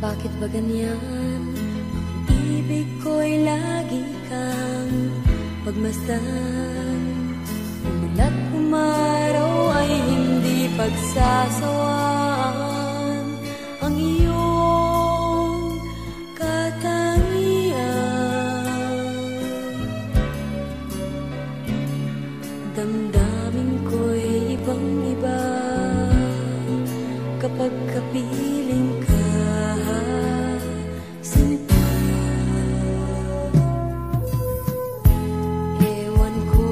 Bakit ba ganyan? Ibig ko'y lagi kang pagmasdan Ngunit umaraw ay hindi pagsasawa Damdamin ko'y ibang iba. Kapag kapiling ka Sinta. Ewan ko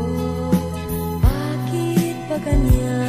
Bakit ba ganyan?